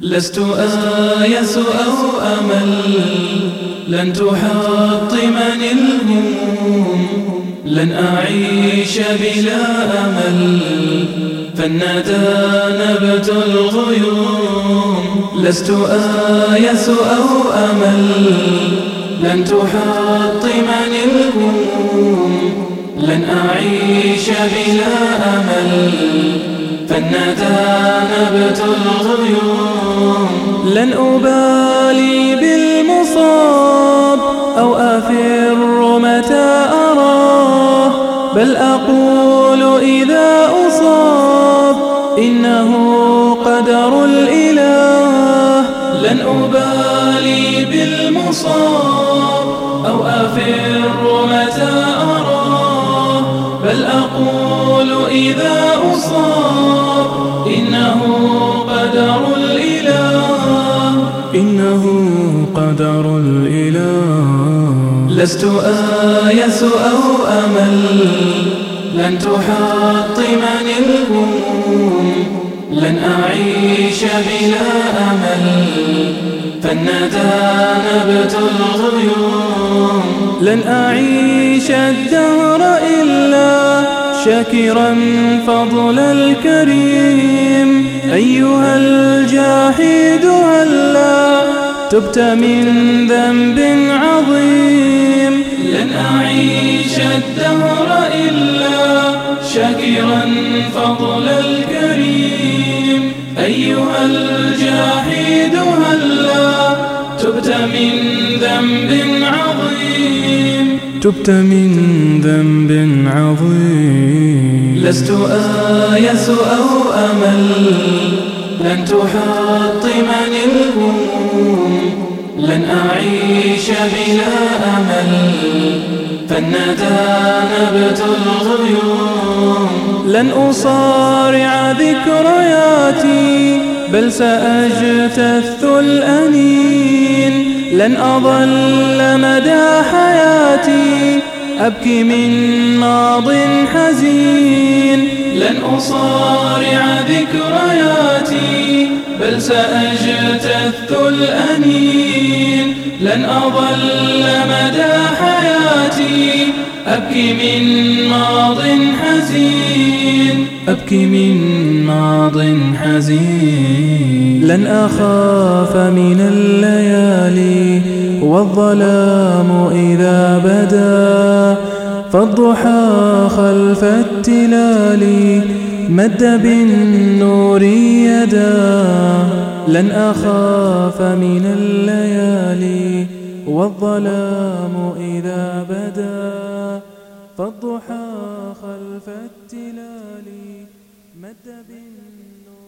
لست آيس أو أمل لن تحطمني الهموم لن أعيش بلا أمل. فالندى نبت الغيوم لست آيس أو أمل لن تحطمني الهموم لن أعيش بلا أمل. نبت الغيوم. لن أبالي بالمصاب أو أفر متى أراه. بل أقول إذا أصاب إنه قدر الإله. لن أبالي بالمصاب أو أفر متى أراه. بل أقول إذا أصاب إنه قدر الإله. لست آيس أو أمل لن تحطمني الهموم لن أعيش بلا أمل. فالندى نبت الغيوم لن أعيش الدهر إلا شاكرا فضل الكريم. أيها الجاحد هلا تبت من ذنب عظيم. لن أعيش الدهر إلا شاكرا فضل الكريم. أيها الجاحد هلا تبت من ذنب عظيم. تبت من ذنب عظيم. لست آيس أو أمل لن تحطمني الهموم لن أعيش بلا أمل. فالندى نبت الغيوم. لن أصارع ذكرياتي بل سأجتث الأنين. لن أظل مدى حياتي أبكي من ناض حزين. لن أصارع ذكرياتي بل سأجتث الأنين. لن أظل مدى حياتي أبكي من ماض حزين. أبكي من ماض حزين. لن أخاف من الليالي والظلام إذا بدا. فالضحى خلف التلال مد بالنور يدا لن أخاف من الليالي والظلام إذا بدا. فالضحى خلف التلال مد بالنور